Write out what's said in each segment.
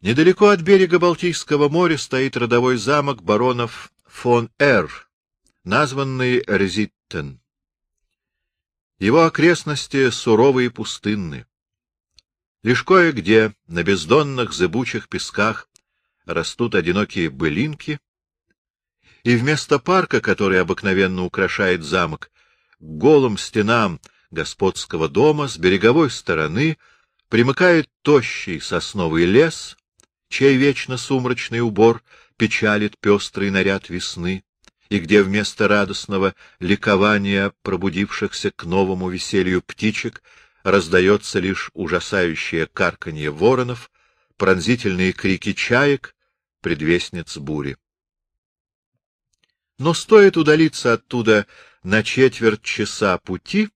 Недалеко от берега Балтийского моря стоит родовой замок баронов фон Эр, названный Резиттен. Его окрестности суровые и пустынны. Лишь кое-где на бездонных зыбучих песках растут одинокие былинки, и вместо парка, который обыкновенно украшает замок, к голым стенам господского дома с береговой стороны примыкает тощий сосновый лес, чей вечно сумрачный убор печалит пестрый наряд весны, и где вместо радостного ликования пробудившихся к новому веселью птичек раздается лишь ужасающее карканье воронов, пронзительные крики чаек, предвестниц бури. Но стоит удалиться оттуда на четверть часа пути,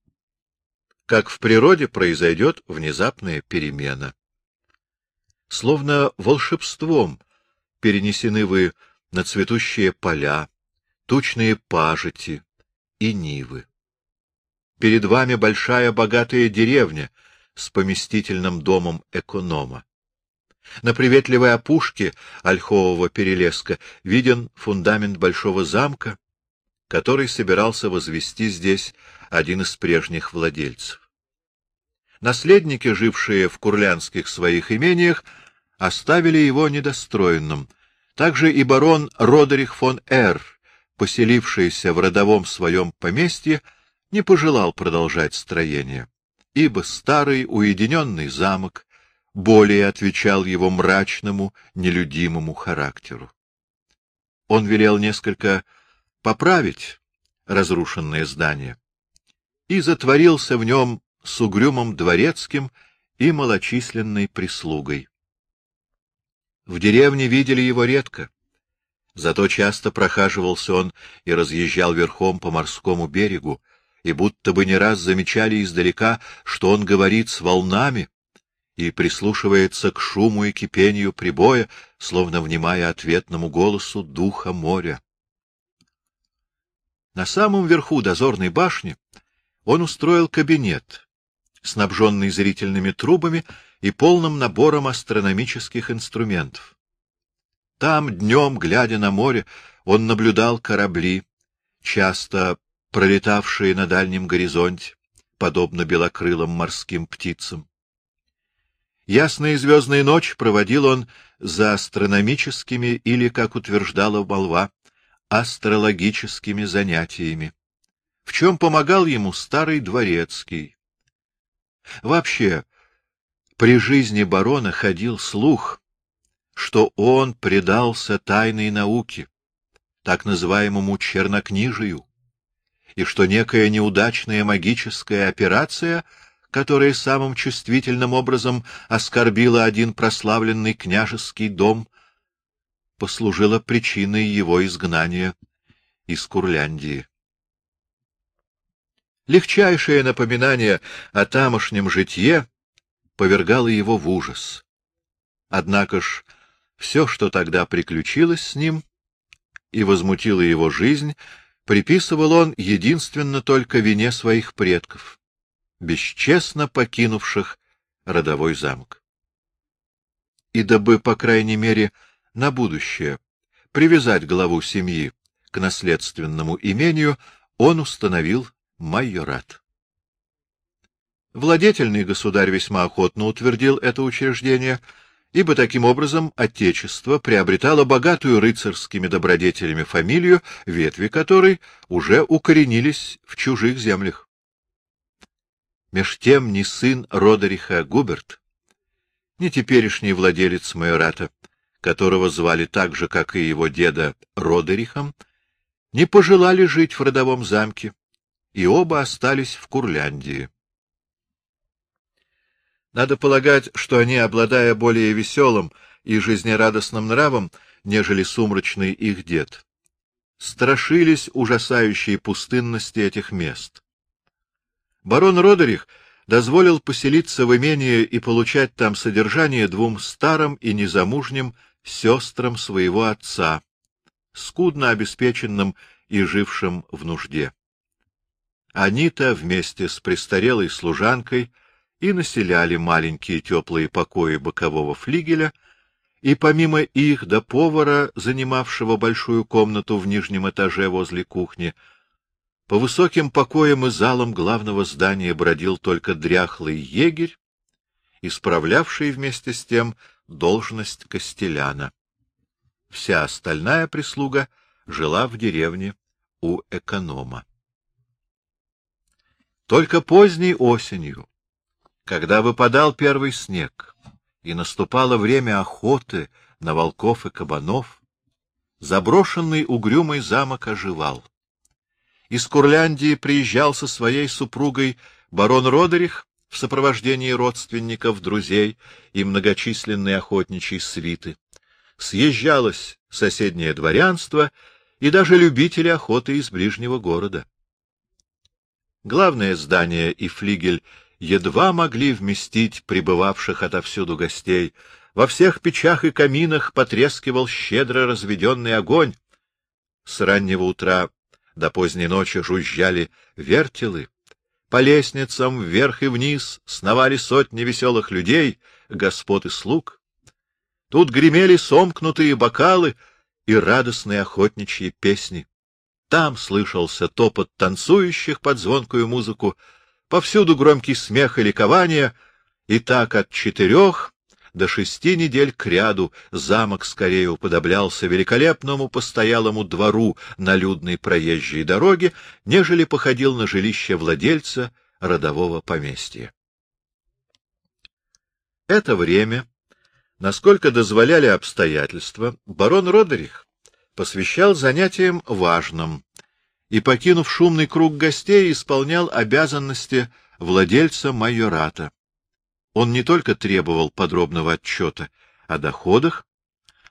как в природе произойдет внезапная перемена. Словно волшебством перенесены вы на цветущие поля, тучные пажити и нивы. Перед вами большая богатая деревня с поместительным домом эконома. На приветливой опушке ольхового перелеска виден фундамент большого замка, который собирался возвести здесь один из прежних владельцев. Наследники, жившие в курлянских своих имениях, оставили его недостроенным. Также и барон Родерих фон Эр, поселившийся в родовом своем поместье, не пожелал продолжать строение, ибо старый уединенный замок более отвечал его мрачному, нелюдимому характеру. Он велел несколько поправить разрушенное здание и затворился в нем с угрюмым дворецким и малочисленной прислугой. В деревне видели его редко, Зато часто прохаживался он и разъезжал верхом по морскому берегу, и будто бы не раз замечали издалека, что он говорит с волнами и прислушивается к шуму и кипению прибоя, словно внимая ответному голосу духа моря. На самом верху дозорной башни он устроил кабинет, снабженный зрительными трубами и полным набором астрономических инструментов. Там, днем, глядя на море, он наблюдал корабли, часто пролетавшие на дальнем горизонте, подобно белокрылым морским птицам. Ясные звездные ночи проводил он за астрономическими или, как утверждала молва, астрологическими занятиями, в чем помогал ему старый дворецкий. Вообще, при жизни барона ходил слух, что он предался тайной науке, так называемому чернокнижию, и что некая неудачная магическая операция, которая самым чувствительным образом оскорбила один прославленный княжеский дом, послужила причиной его изгнания из Курляндии. Легчайшее напоминание о тамошнем житье повергало его в ужас. Однако ж все, что тогда приключилось с ним и возмутило его жизнь, приписывал он единственно только вине своих предков, бесчестно покинувших родовой замок. И дабы, по крайней мере, на будущее привязать главу семьи к наследственному имению, он установил майорат. Владетельный государь весьма охотно утвердил это учреждение — ибо таким образом Отечество приобретало богатую рыцарскими добродетелями фамилию, ветви которой уже укоренились в чужих землях. Меж тем ни сын Родериха Губерт, ни теперешний владелец майората, которого звали так же, как и его деда Родерихом, не пожелали жить в родовом замке, и оба остались в Курляндии. Надо полагать, что они, обладая более веселым и жизнерадостным нравом, нежели сумрачный их дед, страшились ужасающей пустынности этих мест. Барон Родерих дозволил поселиться в имении и получать там содержание двум старым и незамужним сестрам своего отца, скудно обеспеченным и жившим в нужде. Они-то вместе с престарелой служанкой и населяли маленькие теплые покои бокового флигеля и помимо их до повара, занимавшего большую комнату в нижнем этаже возле кухни, по высоким покоям и залам главного здания бродил только дряхлый егерь, исправлявший вместе с тем должность костеляна. Вся остальная прислуга жила в деревне у эконома. Только поздней осенью, когда выпадал первый снег и наступало время охоты на волков и кабанов, заброшенный угрюмый замок оживал. Из Курляндии приезжал со своей супругой барон Родерих в сопровождении родственников, друзей и многочисленной охотничьей свиты. Съезжалось соседнее дворянство и даже любители охоты из ближнего города. Главное здание и флигель едва могли вместить прибывавших отовсюду гостей. Во всех печах и каминах потрескивал щедро разведенный огонь. С раннего утра до поздней ночи жужжали вертелы. По лестницам вверх и вниз сновали сотни веселых людей, господ и слуг. Тут гремели сомкнутые бокалы и радостные охотничьи песни. Там слышался топот танцующих под звонкую музыку, повсюду громкий смех и ликование, и так от четырех до шести недель кряду замок скорее уподоблялся великолепному постоялому двору на людной проезжей дороге, нежели походил на жилище владельца родового поместья. Это время, насколько дозволяли обстоятельства, барон Родерих посвящал занятиям важным и, покинув шумный круг гостей, исполнял обязанности владельца майората. Он не только требовал подробного отчета о доходах,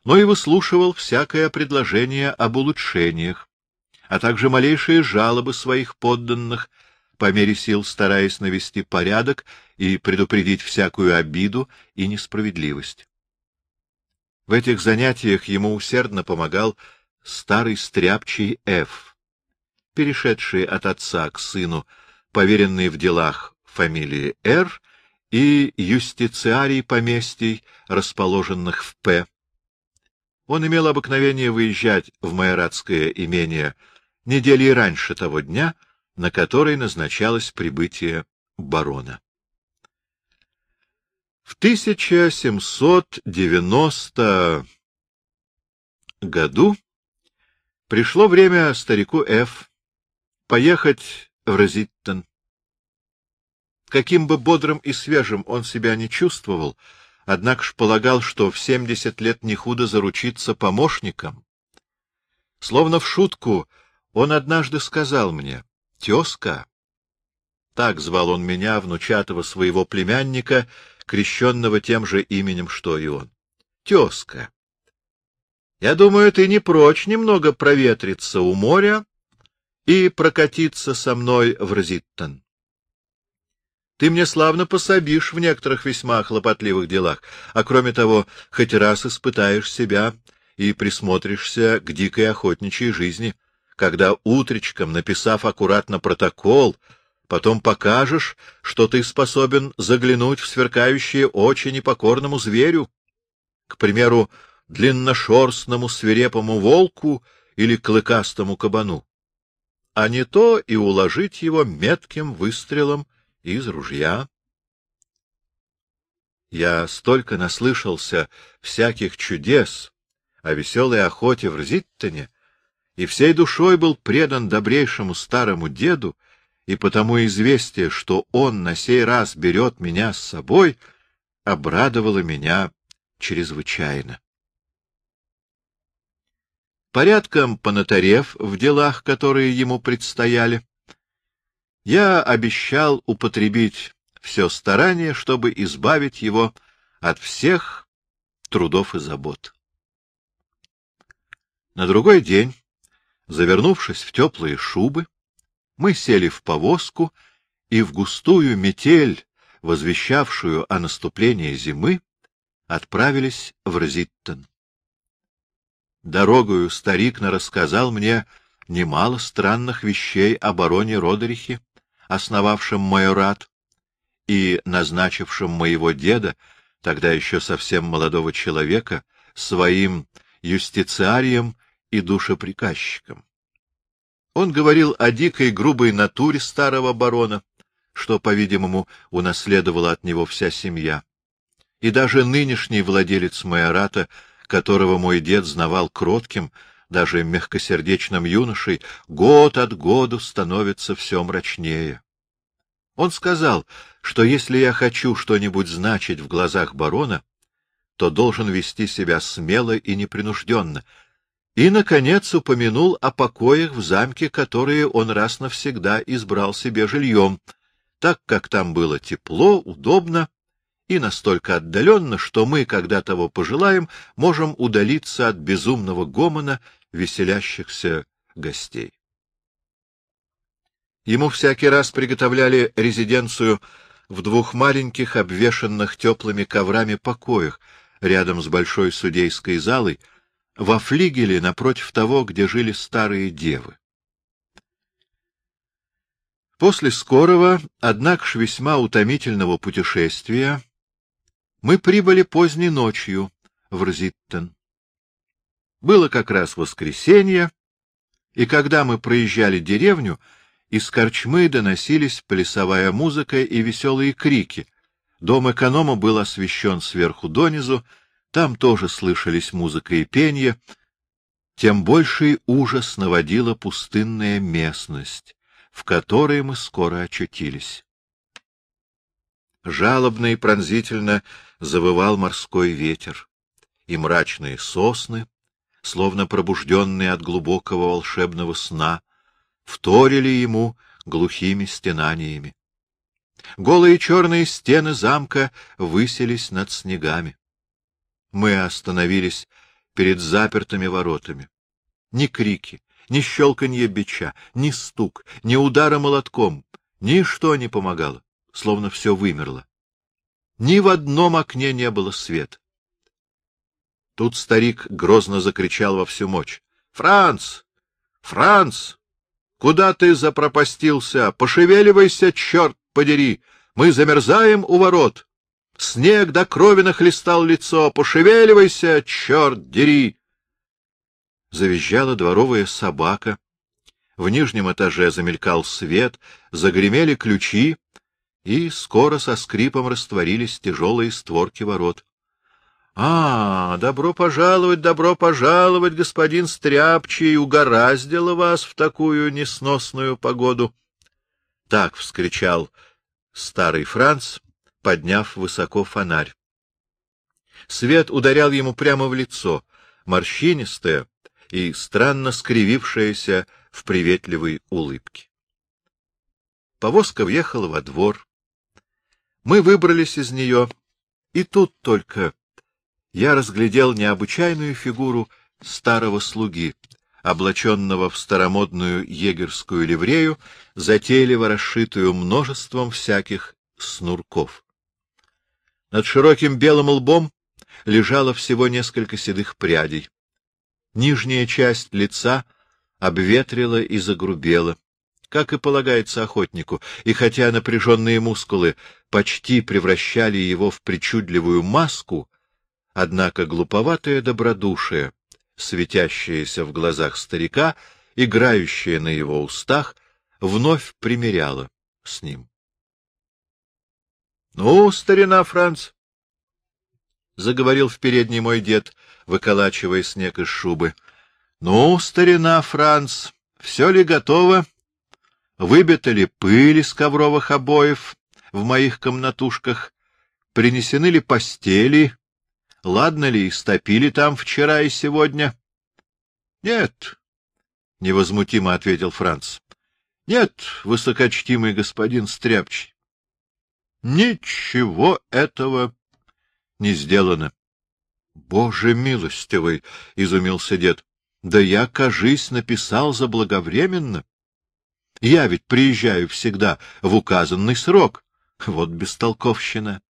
но и выслушивал всякое предложение об улучшениях, а также малейшие жалобы своих подданных, по мере сил стараясь навести порядок и предупредить всякую обиду и несправедливость. В этих занятиях ему усердно помогал старый стряпчий Ф перешедший от отца к сыну, поверенный в делах фамилии Р и юстициарий поместий, расположенных в П. Он имел обыкновение выезжать в майоратское имение недели раньше того дня, на который назначалось прибытие барона. В 1790 году пришло время старику Ф поехать в Розиттон. Каким бы бодрым и свежим он себя не чувствовал, однако ж полагал, что в семьдесят лет не худо заручиться помощником. Словно в шутку он однажды сказал мне, «Тезка». Так звал он меня, внучатого своего племянника, крещенного тем же именем, что и он. «Тезка». Я думаю, ты не прочь немного проветриться у моря и прокатиться со мной в Розиттон. Ты мне славно пособишь в некоторых весьма хлопотливых делах, а кроме того, хоть раз испытаешь себя и присмотришься к дикой охотничьей жизни, когда утречком, написав аккуратно протокол, потом покажешь, что ты способен заглянуть в сверкающие очи непокорному зверю, к примеру, длинношерстному свирепому волку или клыкастому кабану а не то и уложить его метким выстрелом из ружья. Я столько наслышался всяких чудес о веселой охоте в Рзиттоне и всей душой был предан добрейшему старому деду, и потому известие, что он на сей раз берет меня с собой, обрадовало меня чрезвычайно. Порядком понатарев в делах, которые ему предстояли, я обещал употребить все старание, чтобы избавить его от всех трудов и забот. На другой день, завернувшись в теплые шубы, мы сели в повозку и в густую метель, возвещавшую о наступлении зимы, отправились в Розиттон. Дорогою старик рассказал мне немало странных вещей о бароне Родерихе, основавшем майорат и назначившем моего деда, тогда еще совсем молодого человека, своим юстициарием и душеприказчиком. Он говорил о дикой грубой натуре старого барона, что, по-видимому, унаследовала от него вся семья. И даже нынешний владелец майората, которого мой дед знавал кротким, даже мягкосердечным юношей, год от году становится все мрачнее. Он сказал, что если я хочу что-нибудь значить в глазах барона, то должен вести себя смело и непринужденно, и, наконец, упомянул о покоях в замке, которые он раз навсегда избрал себе жильем, так как там было тепло, удобно и настолько отдаленно, что мы, когда того пожелаем, можем удалиться от безумного гомона веселящихся гостей. Ему всякий раз приготовляли резиденцию в двух маленьких, обвешанных теплыми коврами покоях, рядом с большой судейской залой, во флигеле напротив того, где жили старые девы. После скорого, однако ж весьма утомительного путешествия, мы прибыли поздней ночью в Рзиттен. Было как раз воскресенье, и когда мы проезжали деревню, из корчмы доносились плясовая музыка и веселые крики. Дом эконома был освещен сверху донизу, там тоже слышались музыка и пение, тем больший ужас наводила пустынная местность в которой мы скоро очутились. Жалобно и пронзительно завывал морской ветер, и мрачные сосны, словно пробужденные от глубокого волшебного сна, вторили ему глухими стенаниями. Голые черные стены замка высились над снегами. Мы остановились перед запертыми воротами. Ни крики, ни щелканье бича, ни стук, ни удара молотком, ничто не помогало, словно все вымерло. Ни в одном окне не было света. Тут старик грозно закричал во всю мощь. — Франц! Франц! Куда ты запропастился? Пошевеливайся, черт подери! Мы замерзаем у ворот! Снег до крови нахлестал лицо! Пошевеливайся, черт дери! завизжала дворовая собака. В нижнем этаже замелькал свет, загремели ключи, и скоро со скрипом растворились тяжелые створки ворот. — А, добро пожаловать, добро пожаловать, господин Стряпчий, угораздило вас в такую несносную погоду! Так вскричал старый Франц, подняв высоко фонарь. Свет ударял ему прямо в лицо, морщинистое, и странно скривившаяся в приветливой улыбке. Повозка въехала во двор. Мы выбрались из нее, и тут только я разглядел необычайную фигуру старого слуги, облаченного в старомодную егерскую ливрею, затейливо расшитую множеством всяких снурков. Над широким белым лбом лежало всего несколько седых прядей. Нижняя часть лица обветрила и загрубела, как и полагается охотнику, и хотя напряженные мускулы почти превращали его в причудливую маску, однако глуповатое добродушие, светящееся в глазах старика, играющее на его устах, вновь примеряло с ним. — Ну, старина Франц, — заговорил в передний мой дед, выколачивая снег из шубы. — Ну, старина Франц, все ли готово? Выбита ли пыль из ковровых обоев в моих комнатушках? Принесены ли постели? Ладно ли истопили там вчера и сегодня? — Нет, — невозмутимо ответил Франц. — Нет, высокочтимый господин Стряпчий. Ничего этого не сделано. — Боже милостивый! — изумился дед. — Да я, кажись, написал заблаговременно. Я ведь приезжаю всегда в указанный срок. Вот бестолковщина.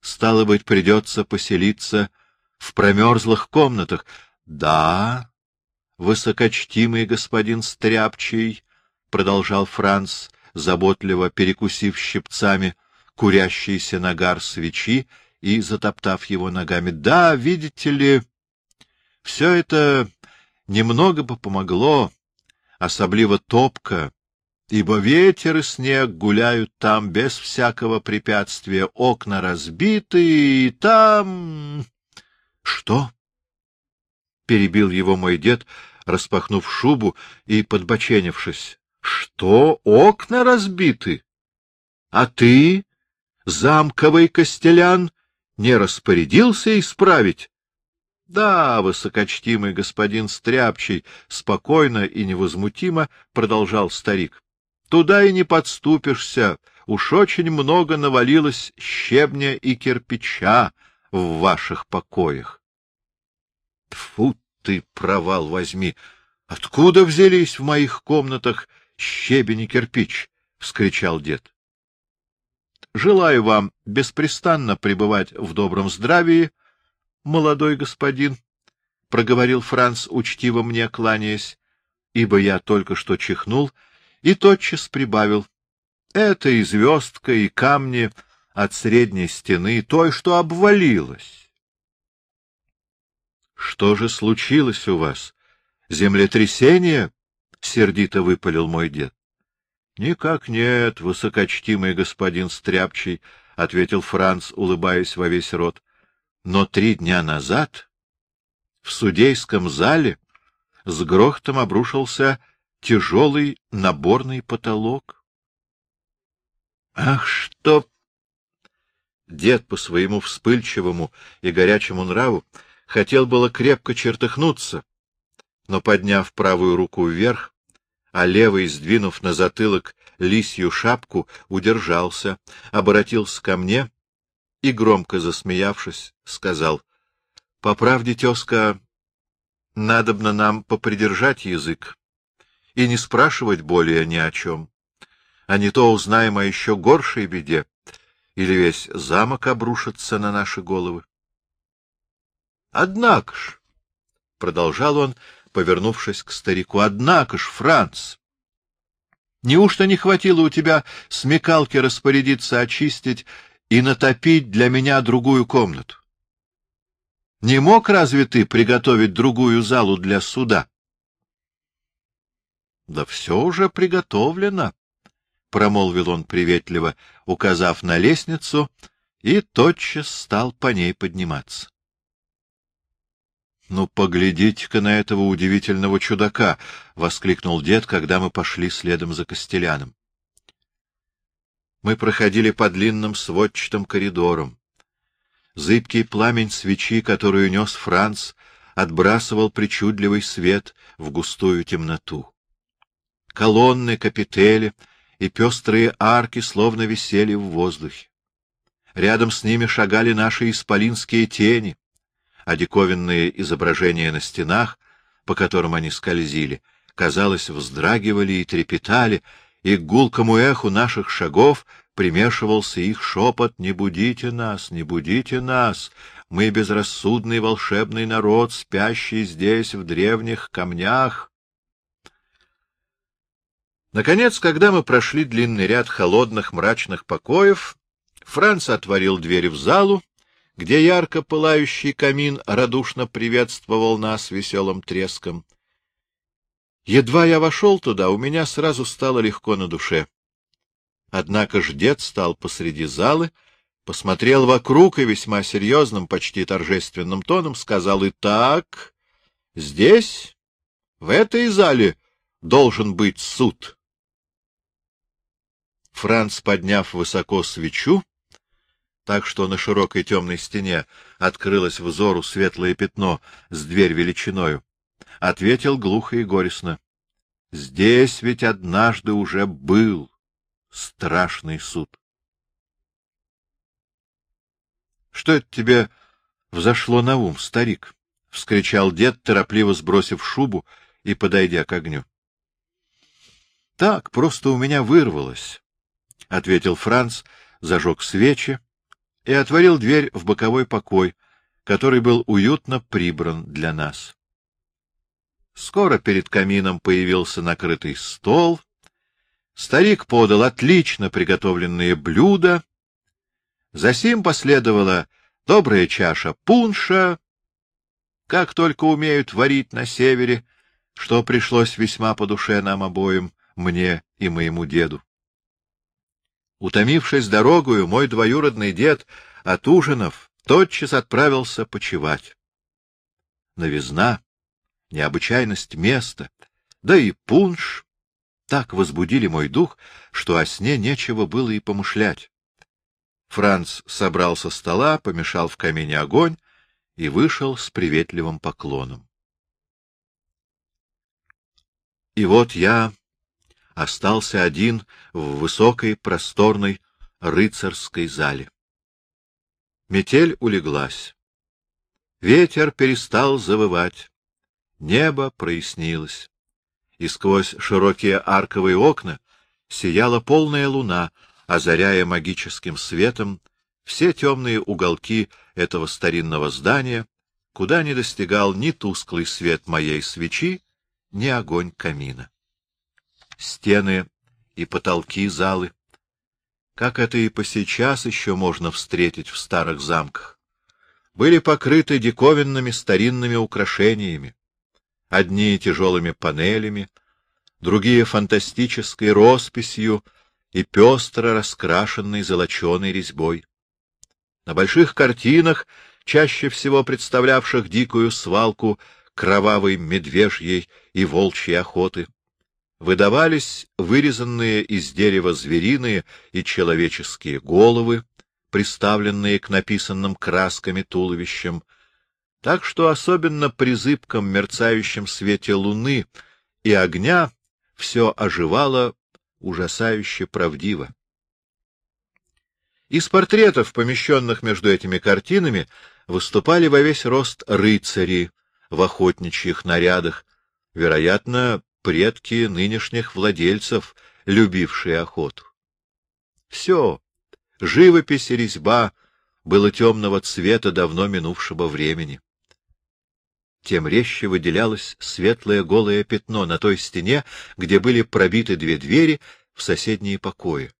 Стало быть, придется поселиться в промерзлых комнатах. Да, высокочтимый господин Стряпчий, — продолжал Франц, заботливо перекусив щипцами курящийся нагар свечи и затоптав его ногами. — Да, видите ли, все это немного бы помогло, особливо топка, ибо ветер и снег гуляют там без всякого препятствия, окна разбиты, и там... — Что? — перебил его мой дед, распахнув шубу и подбоченившись. — Что, окна разбиты? А ты, замковый костелян, не распорядился исправить? — Да, высокочтимый господин Стряпчий, — спокойно и невозмутимо продолжал старик. — Туда и не подступишься, уж очень много навалилось щебня и кирпича в ваших покоях. — Тьфу ты, провал возьми! Откуда взялись в моих комнатах щебень и кирпич? — вскричал дед. — Желаю вам беспрестанно пребывать в добром здравии, — молодой господин, — проговорил Франц, учтиво мне кланяясь, ибо я только что чихнул, и тотчас прибавил. — Это и звездка, и камни от средней стены, той, что обвалилась. — Что же случилось у вас? Землетрясение? — сердито выпалил мой дед. — Никак нет, высокочтимый господин Стряпчий, — ответил Франц, улыбаясь во весь рот. Но три дня назад в судейском зале с грохотом обрушился тяжелый наборный потолок. Ах, что! Дед по своему вспыльчивому и горячему нраву хотел было крепко чертыхнуться, но, подняв правую руку вверх, а левой, сдвинув на затылок лисью шапку, удержался, обратился ко мне и, громко засмеявшись, сказал, — По правде, тезка, надобно нам попридержать язык и не спрашивать более ни о чем, а не то узнаем о еще горшей беде, или весь замок обрушится на наши головы. — Однако ж, — продолжал он, повернувшись к старику, — однако ж, Франц, неужто не хватило у тебя смекалки распорядиться очистить и натопить для меня другую комнату. Не мог разве ты приготовить другую залу для суда? — Да все уже приготовлено, — промолвил он приветливо, указав на лестницу, и тотчас стал по ней подниматься. — Ну, поглядите-ка на этого удивительного чудака! — воскликнул дед, когда мы пошли следом за Костеляном мы проходили по длинным сводчатым коридорам. Зыбкий пламень свечи, которую нес Франц, отбрасывал причудливый свет в густую темноту. Колонны, капители и пестрые арки словно висели в воздухе. Рядом с ними шагали наши исполинские тени, а диковинные изображения на стенах, по которым они скользили, казалось, вздрагивали и трепетали, и к гулкому эху наших шагов примешивался их шепот «Не будите нас, не будите нас! Мы безрассудный волшебный народ, спящий здесь, в древних камнях!» Наконец, когда мы прошли длинный ряд холодных мрачных покоев, Франц отворил дверь в залу, где ярко пылающий камин радушно приветствовал нас веселым треском. Едва я вошел туда, у меня сразу стало легко на душе. Однако ж дед стал посреди залы, посмотрел вокруг и весьма серьезным, почти торжественным тоном сказал, «И так, здесь, в этой зале, должен быть суд». Франц, подняв высоко свечу, так что на широкой темной стене открылось взору светлое пятно с дверь величиною, ответил глухо и горестно. — Здесь ведь однажды уже был страшный суд. — Что это тебе взошло на ум, старик? — вскричал дед, торопливо сбросив шубу и подойдя к огню. — Так, просто у меня вырвалось, — ответил Франц, зажег свечи и отворил дверь в боковой покой, который был уютно прибран для нас. Скоро перед камином появился накрытый стол. Старик подал отлично приготовленные блюда. Засим последовала добрая чаша пунша, как только умеют варить на севере, что пришлось весьма по душе нам обоим, мне и моему деду. Утомившись дорогою, мой двоюродный дед от ужинов тотчас отправился почевать. Новизна, необычайность места, да и пунш так возбудили мой дух, что о сне нечего было и помышлять. Франц собрал со стола, помешал в камине огонь и вышел с приветливым поклоном. И вот я остался один в высокой, просторной рыцарской зале. Метель улеглась. Ветер перестал завывать. Небо прояснилось. И сквозь широкие арковые окна сияла полная луна, озаряя магическим светом все темные уголки этого старинного здания, куда не достигал ни тусклый свет моей свечи, ни огонь камина стены и потолки залы, как это и по сейчас еще можно встретить в старых замках, были покрыты диковинными старинными украшениями, одни тяжелыми панелями, другие фантастической росписью и пестро раскрашенной золоченой резьбой. На больших картинах, чаще всего представлявших дикую свалку кровавой медвежьей и волчьей охоты, выдавались вырезанные из дерева звериные и человеческие головы, приставленные к написанным красками туловищам, так что особенно при зыбком мерцающем свете луны и огня все оживало ужасающе правдиво. Из портретов, помещенных между этими картинами, выступали во весь рост рыцари в охотничьих нарядах, вероятно, предки нынешних владельцев, любившие охоту. Все, живопись и резьба, было темного цвета давно минувшего времени. Тем резче выделялось светлое голое пятно на той стене, где были пробиты две двери в соседние покои.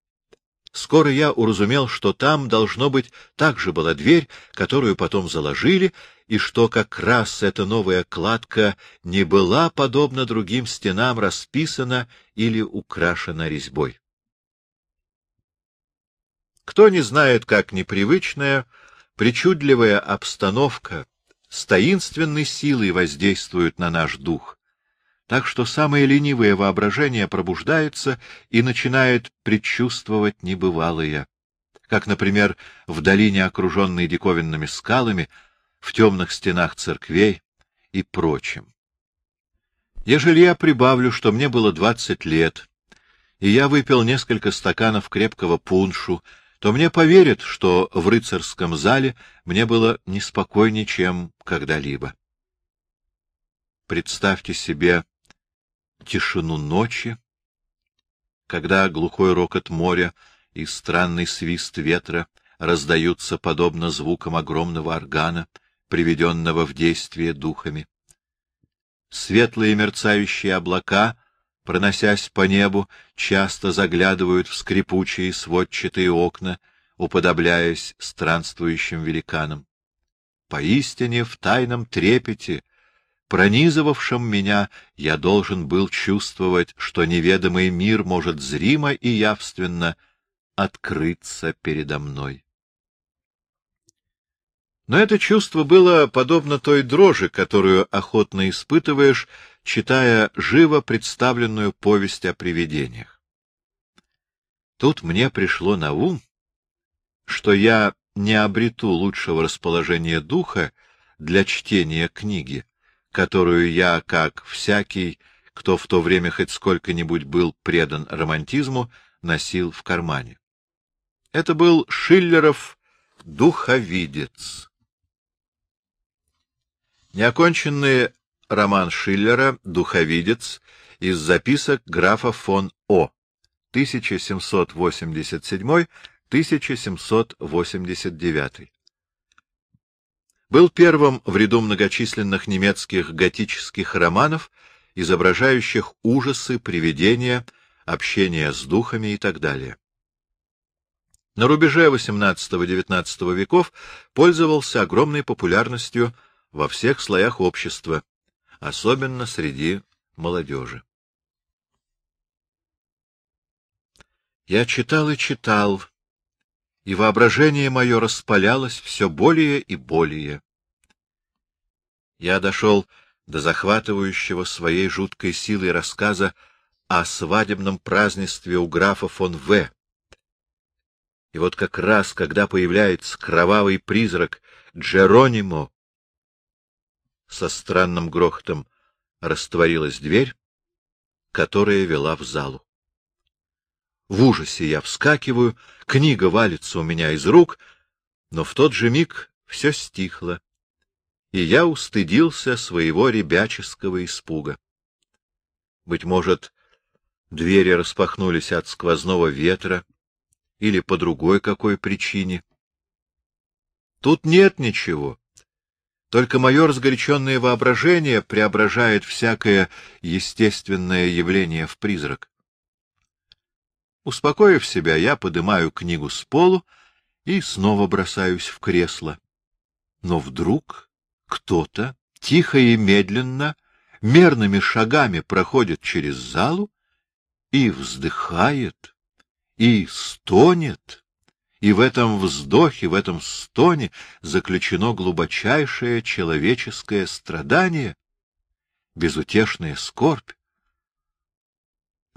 Скоро я уразумел, что там, должно быть, также была дверь, которую потом заложили, и что как раз эта новая кладка не была, подобно другим стенам, расписана или украшена резьбой. Кто не знает, как непривычная, причудливая обстановка с таинственной силой воздействует на наш дух, так что самое ленивое воображение пробуждается и начинает предчувствовать небывалое, как, например, в долине, окруженной диковинными скалами, в темных стенах церквей и прочим. Ежели я прибавлю, что мне было двадцать лет, и я выпил несколько стаканов крепкого пуншу, то мне поверят, что в рыцарском зале мне было неспокойнее, чем когда-либо. Представьте себе тишину ночи, когда глухой рокот моря и странный свист ветра раздаются подобно звукам огромного органа, приведенного в действие духами. Светлые мерцающие облака, проносясь по небу, часто заглядывают в скрипучие сводчатые окна, уподобляясь странствующим великанам. Поистине в тайном трепете, пронизывавшем меня, я должен был чувствовать, что неведомый мир может зримо и явственно открыться передо мной. Но это чувство было подобно той дрожи, которую охотно испытываешь, читая живо представленную повесть о привидениях. Тут мне пришло на ум, что я не обрету лучшего расположения духа для чтения книги, которую я, как всякий, кто в то время хоть сколько-нибудь был предан романтизму, носил в кармане. Это был Шиллеров «Духовидец». Неоконченный роман Шиллера «Духовидец» из записок графа фон О. 1787-1789. Был первым в ряду многочисленных немецких готических романов, изображающих ужасы, привидения, общение с духами и так далее. на рубеже XVIII-XIX веков пользовался огромной популярностью во всех слоях общества, особенно среди молодежи. Я читал и читал, и воображение мое распалялось все более и более. Я дошел до захватывающего своей жуткой силой рассказа о свадебном празднестве у графа фон В. И вот как раз, когда появляется кровавый призрак Джеронимо, со странным грохотом растворилась дверь, которая вела в залу. В ужасе я вскакиваю, книга валится у меня из рук, но в тот же миг все стихло, и я устыдился своего ребяческого испуга. Быть может, двери распахнулись от сквозного ветра или по другой какой причине. Тут нет ничего. Только мое разгоряченное воображение преображает всякое естественное явление в призрак. Успокоив себя, я поднимаю книгу с полу и снова бросаюсь в кресло. Но вдруг кто-то тихо и медленно, мерными шагами проходит через залу и вздыхает, и стонет, и в этом вздохе, в этом стоне заключено глубочайшее человеческое страдание, безутешная скорбь.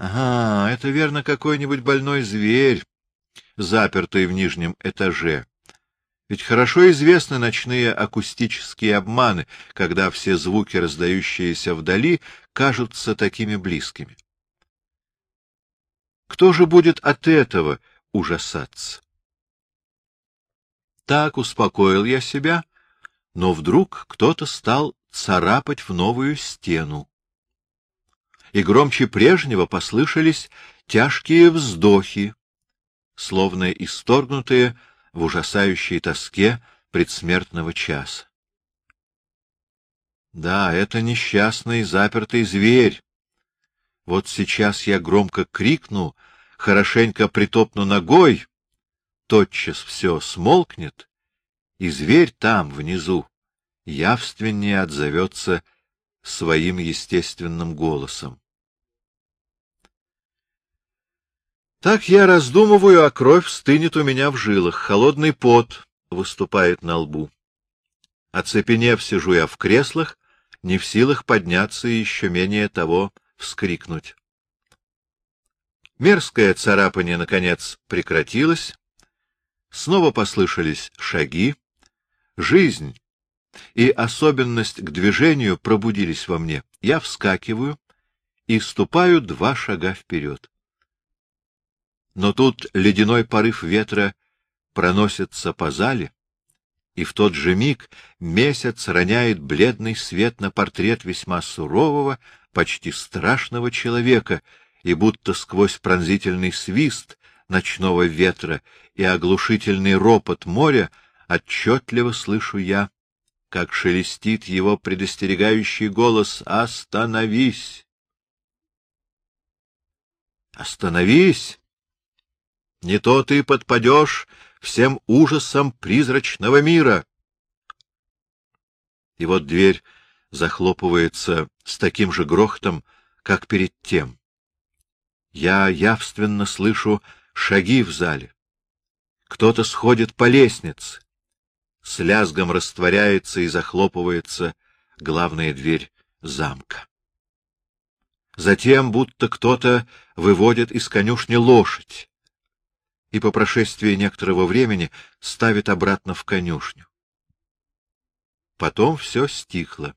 Ага, это верно какой-нибудь больной зверь, запертый в нижнем этаже. Ведь хорошо известны ночные акустические обманы, когда все звуки, раздающиеся вдали, кажутся такими близкими. Кто же будет от этого ужасаться? Так успокоил я себя, но вдруг кто-то стал царапать в новую стену и громче прежнего послышались тяжкие вздохи, словно исторгнутые в ужасающей тоске предсмертного часа. Да, это несчастный запертый зверь. Вот сейчас я громко крикну, хорошенько притопну ногой, тотчас все смолкнет, и зверь там, внизу, явственнее отзовется своим естественным голосом. Так я раздумываю, а кровь стынет у меня в жилах, холодный пот выступает на лбу. Оцепенев, сижу я в креслах, не в силах подняться и еще менее того вскрикнуть. Мерзкое царапание, наконец, прекратилось. Снова послышались шаги. Жизнь и особенность к движению пробудились во мне. Я вскакиваю и ступаю два шага вперед. Но тут ледяной порыв ветра проносится по зале, и в тот же миг месяц роняет бледный свет на портрет весьма сурового, почти страшного человека, и будто сквозь пронзительный свист ночного ветра и оглушительный ропот моря отчетливо слышу я, как шелестит его предостерегающий голос «Остановись!» «Остановись!» Не то ты подпадешь всем ужасам призрачного мира. И вот дверь захлопывается с таким же грохотом, как перед тем. Я явственно слышу шаги в зале. Кто-то сходит по лестнице. С лязгом растворяется и захлопывается главная дверь замка. Затем будто кто-то выводит из конюшни лошадь и по прошествии некоторого времени ставит обратно в конюшню. Потом все стихло.